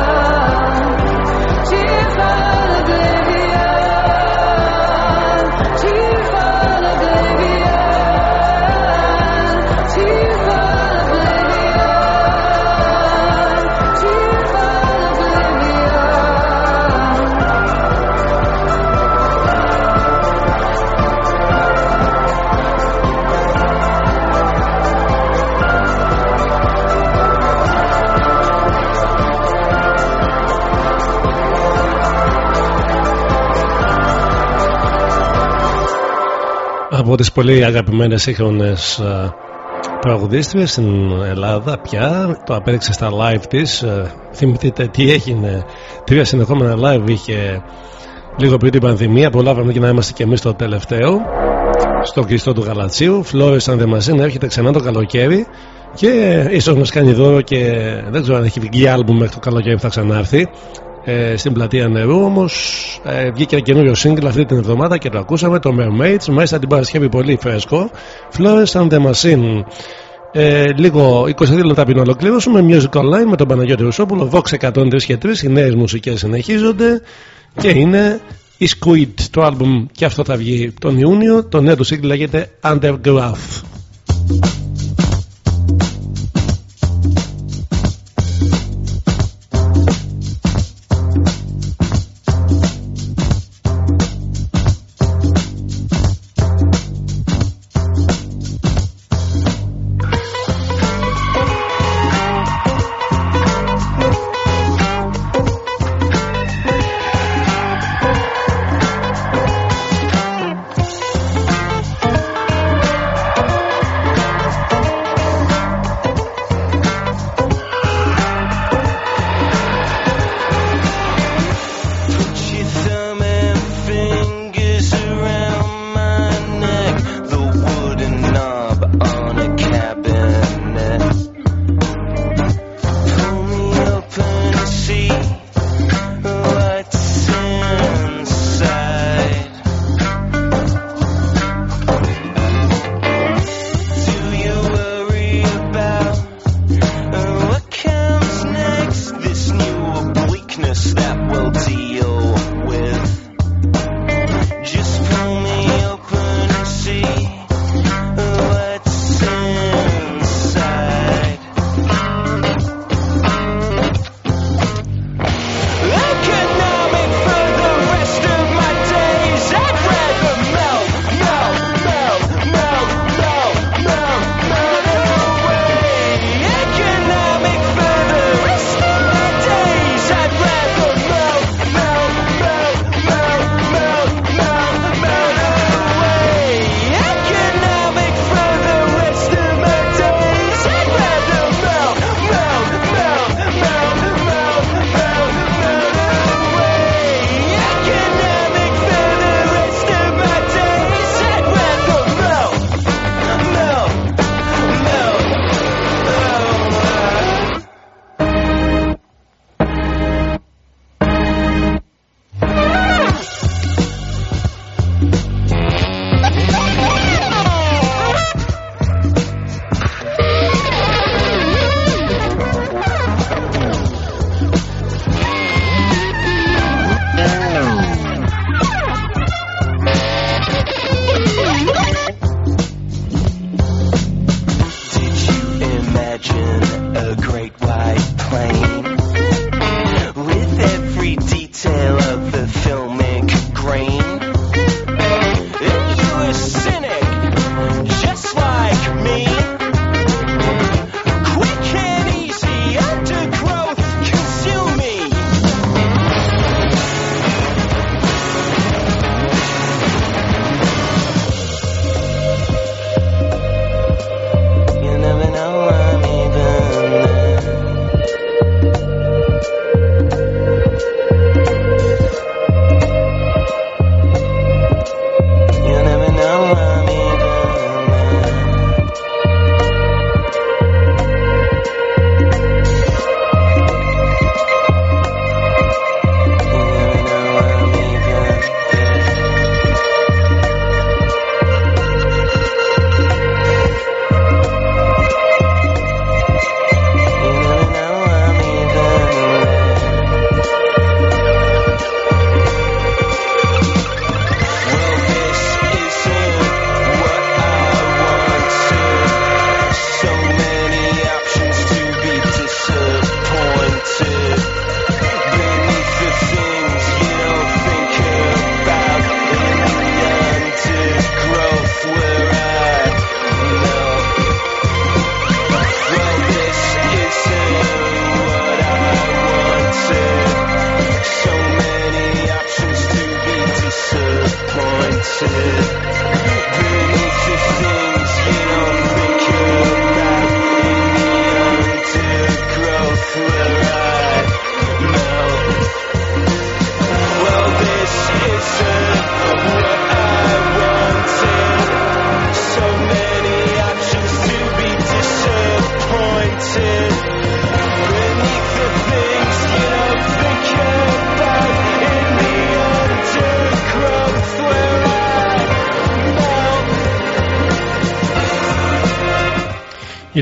από τις πολύ αγαπημένες σύγχρονες ε, τραγουδίστριες στην Ελλάδα πια το απέριξε στα live της ε, θυμηθείτε τι έγινε τρία συνεχόμενα live είχε λίγο πριν την πανδημία προλάβαμε και να είμαστε και εμείς το τελευταίο στο κλειστό του Γαλατσίου. Flores and the Machine έρχεται ξανά το καλοκαίρι και ίσως μας κάνει δώρο και δεν ξέρω αν έχει βγει άλμπουμ μέχρι το καλοκαίρι που θα ξανάρθει ε, στην πλατεία νερού όμως ε, βγήκε ένα καινούριο single αυτή την εβδομάδα και το ακούσαμε το Mermaids. Μέσα την Παρασκευή πολύ φρέσκο. Flores and the Machine. Ε, λίγο 22 λεπτά πριν ολοκληρώσουμε. Music Online με τον Παναγιώτη Ρουσόπουλο Vox 103 και 3 οι νέες μουσικές συνεχίζονται και είναι η Squid το άλμπουμ. Και αυτό θα βγει τον Ιούνιο. Το νέο του single λέγεται Undergraph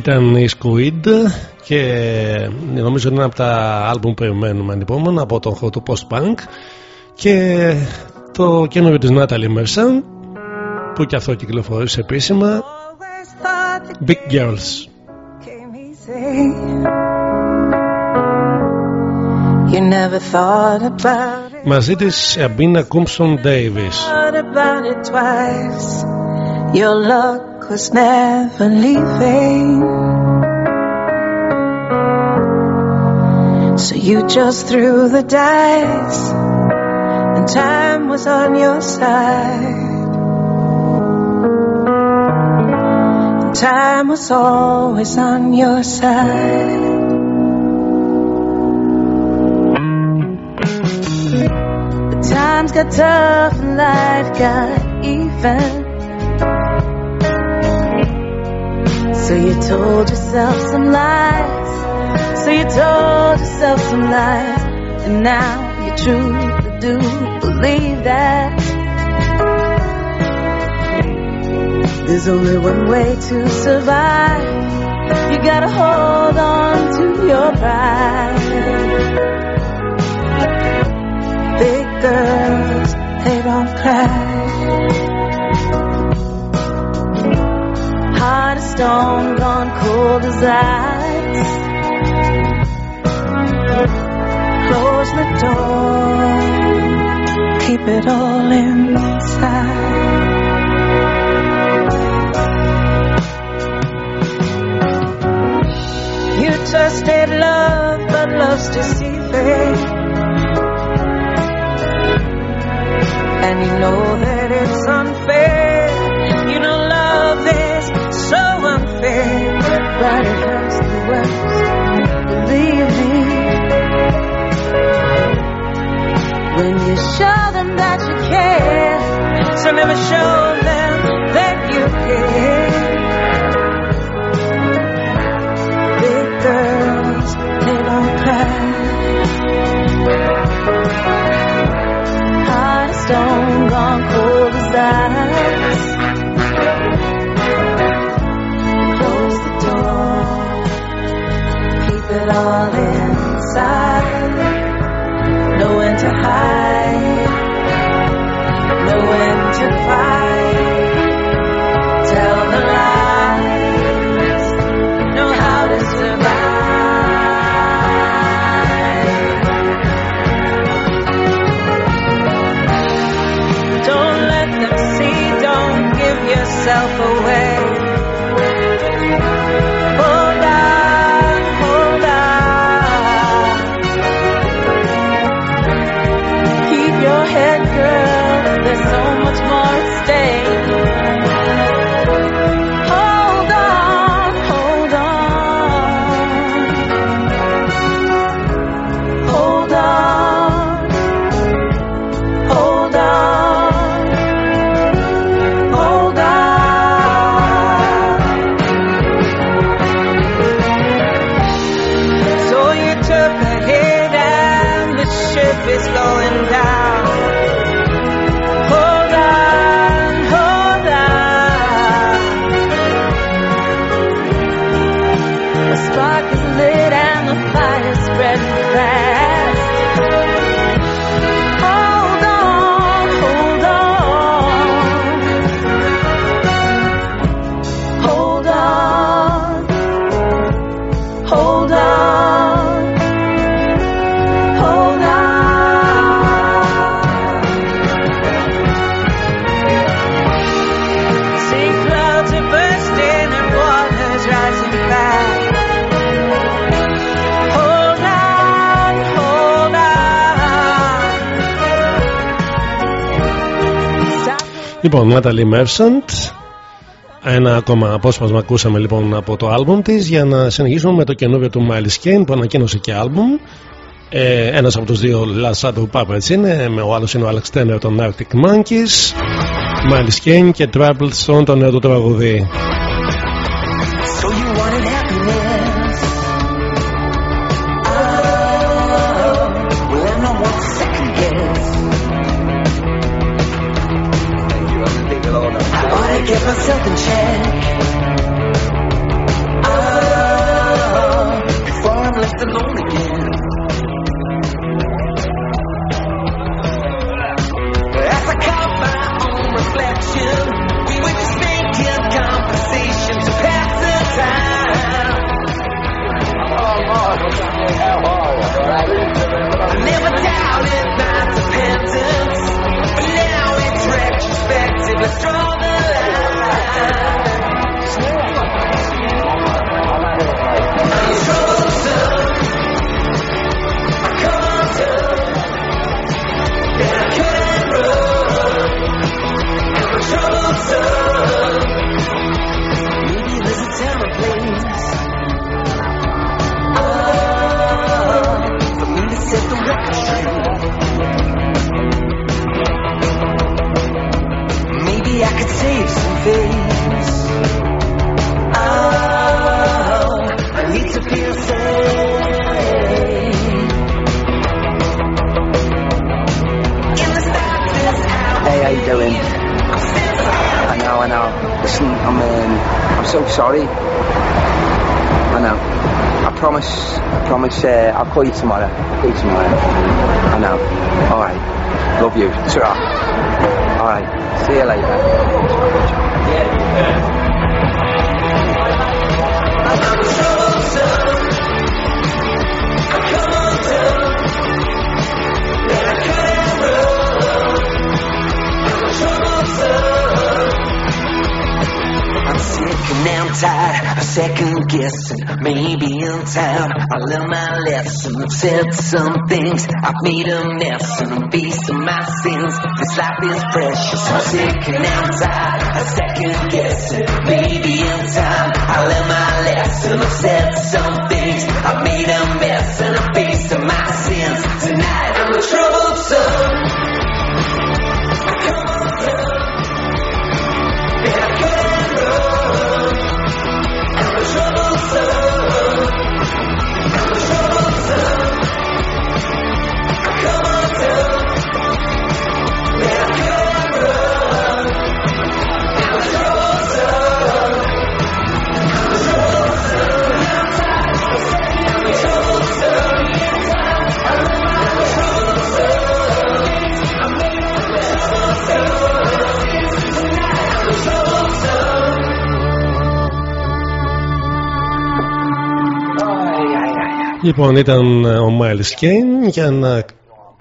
Ήταν η Squid και νομίζω είναι ένα από τα άλμπουμ που περιμένουμε ανυπόμονα από τον χώρο του post-punk. Και το καινούριο της Natalie Merchant που και αυτό κυκλοφορήσε επίσημα Big Girls. You never thought about it, μαζί της Αμπίνα Κούμψον Davis thought about it twice. Your luck was never leaving. So you just threw the dice, and time was on your side. And time was always on your side. The times got tough and life got even. So you told yourself some lies. So you told yourself some lies. And now you truly do believe that. There's only one way to survive. You gotta hold on to your pride. Big girls, they don't cry. Stone, gone cold as ice. Close the door, keep it all inside. You trusted love, but love's deceiving. And you know that it's unfair. But it hurts the worst. Believe me. When you show them that you care, so never show them that you care. Big girls, they don't cry. Heart of stone, gone cold as ice. Λοιπόν, Natalie Merchant Ένα ακόμα απόσπασμα ακούσαμε λοιπόν από το άλμπουμ της για να συνεχίσουμε με το καινούριο του Miles Kane που ανακοίνωσε και άλμπουμ. Ε, ένας από τους δύο Last Shadow Puppets είναι με ο άλλος είναι ο Alex Turner των Arctic Monkeys Miles Kane και Trouble Stone το νέο του τραγουδί so sorry. I know. I promise, I promise, uh, I'll call you tomorrow. I'll call you tomorrow. I know. All right. Love you. Ta-ra. All right. See you later. I'm and I'm tired of second guessing. Maybe in time I learn my lesson. I've said some things, I've made a mess, and I'm facing my sins. This life is precious. I'm sick and I'm tired of second guessing. Maybe in time I learn my lesson. I've said some things, I've made a mess, and I'm facing my sins. Tonight I'm a troubled son. Λοιπόν, ήταν ε, ο Miles Kane για να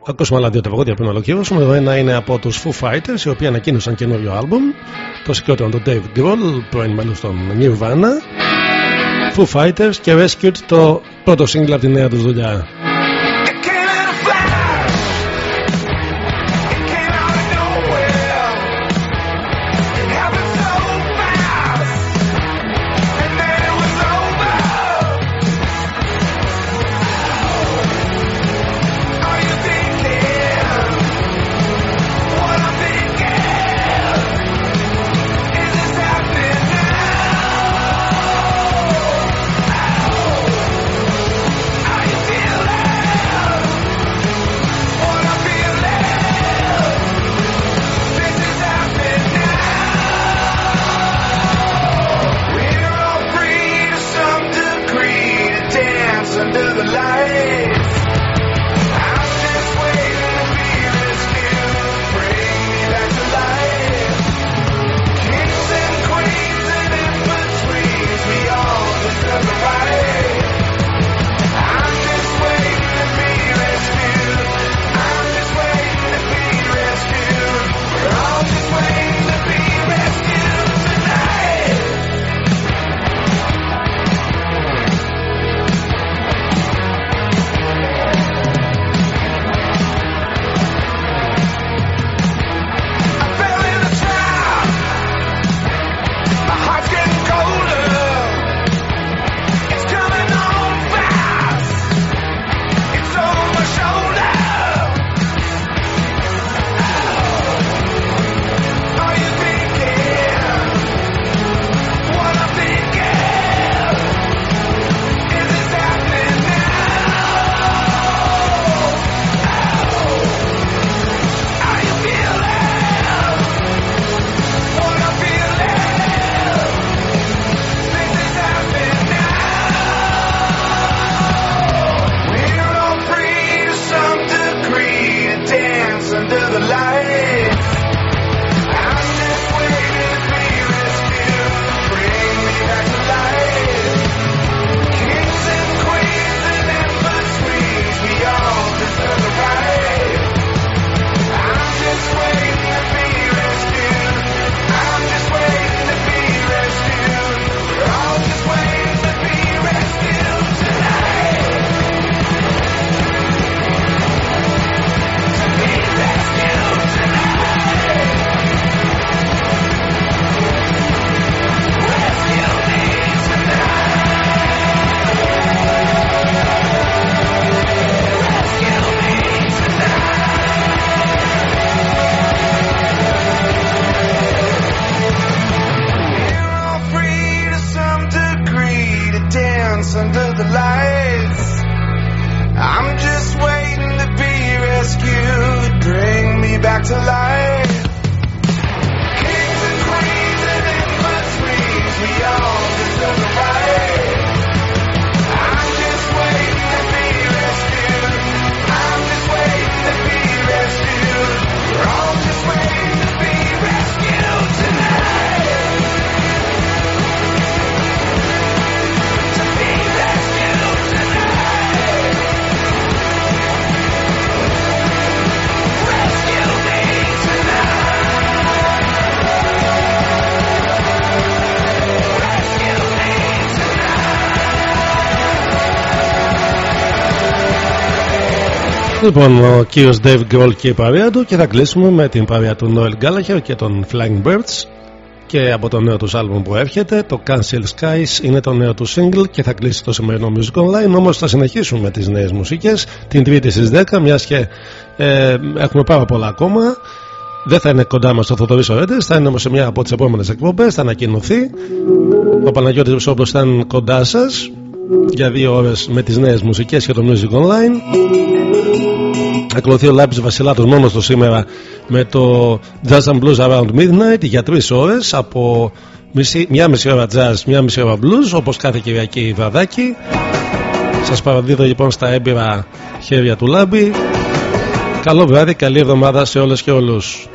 ακούσουμε άλλα δύο τραγούδια πριν ολοκληρώσουμε. Το ένα είναι από τους Foo Fighters, οι οποίοι ανακοίνωσαν καινούριο άλμπουμ. Το συγκρότημα του Dave Grohl, πρώην μέλος των Nirvana. Foo Fighters και Rescued, το πρώτο σύγκλι από τη νέα τους δουλειά. Λοιπόν, ο κύριος Dave Grohl και η παρέα του και θα κλείσουμε με την παρέα του Noel Gallagher και των Flying Birds και από το νέο τους άλμπουμ που έρχεται το Cancel Skies είναι το νέο τους single και θα κλείσει το σημερινό Music Online όμως θα συνεχίσουμε με τις νέες μουσικές την Τρίτη στις 10 μιας και ε, έχουμε πάρα πολλά ακόμα. Δεν θα είναι κοντά μας ο Θοδωρής Ορέντες θα είναι όμως σε μια από τις επόμενες εκπομπές θα ανακοινωθεί. Ο Παναγιώτης Βουσόπλος θα είναι κοντά σας για δύο ώρες με τις νέες μουσικές και το Music Online Ακολουθεί ο Λάμπης Βασιλάτος μόνος του σήμερα με το Jazz and Blues Around Midnight για τρεις ώρες από μισή, μια μισή ώρα jazz, μια μισή ώρα blues όπως κάθε Κυριακή βραδάκι. Σας παραδίδω λοιπόν στα έμπειρα χέρια του Λάμπη. Καλό βράδυ, καλή εβδομάδα σε όλες και όλους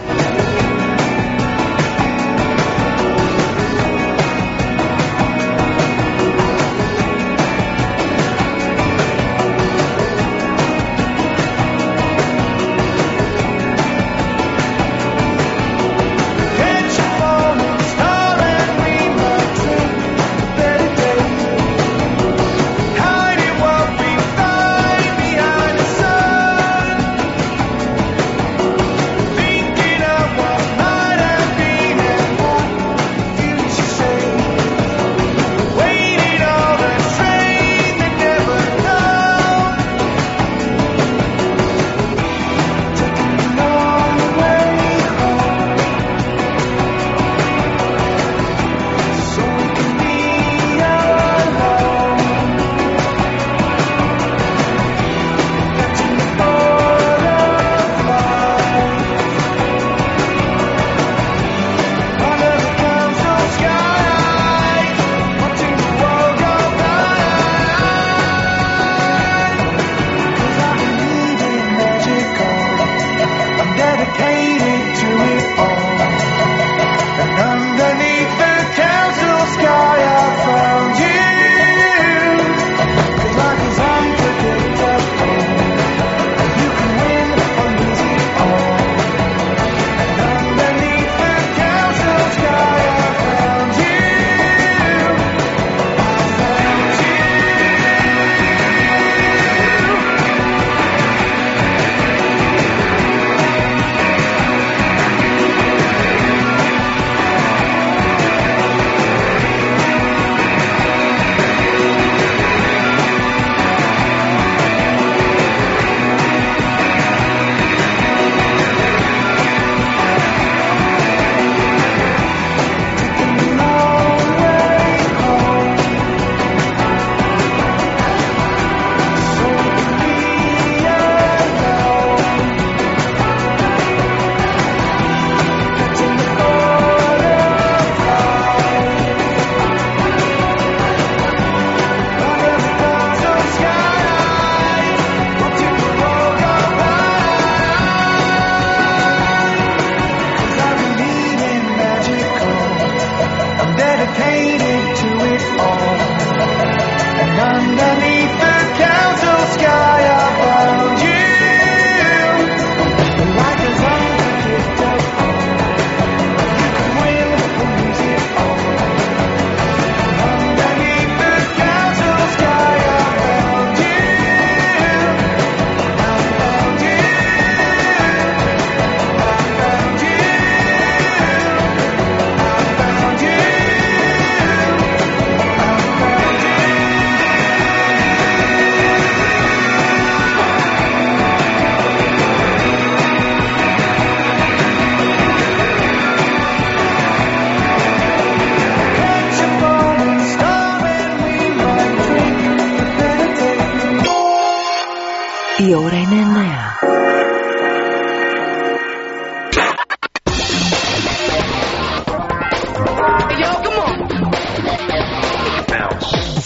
Η ώρα είναι εννέα.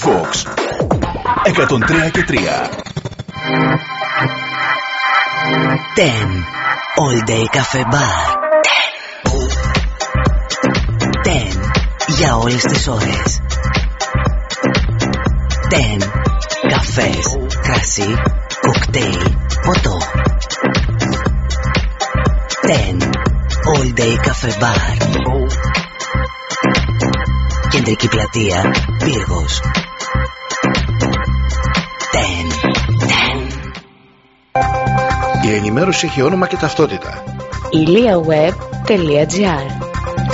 Vox. 103 και 3 Ten All Day Cafe Bar. Ten Ten Για όλες τις ώρες. Ten Καφές, κρασί, Day Cafe Bar Κεντρική πλατεία, Πύργος Ten Η ενημέρωση έχει όνομα και ταυτότητα. iliaweb.gr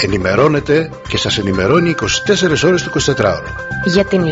Ενημερώνετε και σας ενημερώνει 24 ώρες το 24ωρο. Για την